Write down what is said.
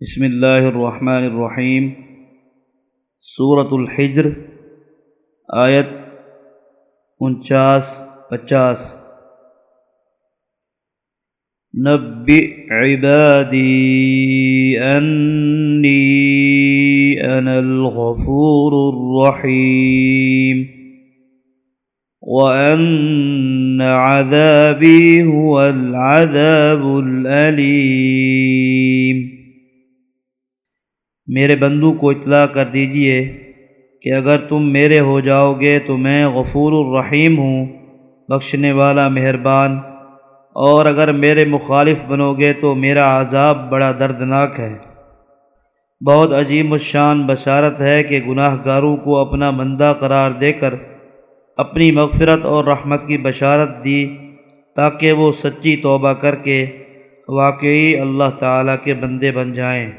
بسم اللہ الرحمن الرحیم صورت الحجر آیت انچاس پچاس نبئ عبادی انی انا الغفور الرحیم وان عذابی هو العذاب الالیم میرے بندو کو اطلاع کر دیجیے کہ اگر تم میرے ہو جاؤ گے تو میں غفور الرحیم ہوں، بخشنے والا مہربان۔ اور اگر میرے مخالف بنو گے تو میرا عذاب بڑا دردناک ہے۔ بہت عجیب الشان بشارت ہے کہ گناہ گاروں کو اپنا بندہ قرار دے کر اپنی مغفرت اور رحمت کی بشارت دی تاکہ وہ سچی توبہ کر کے واقعی اللہ تعالیٰ کے بندے بن جائیں۔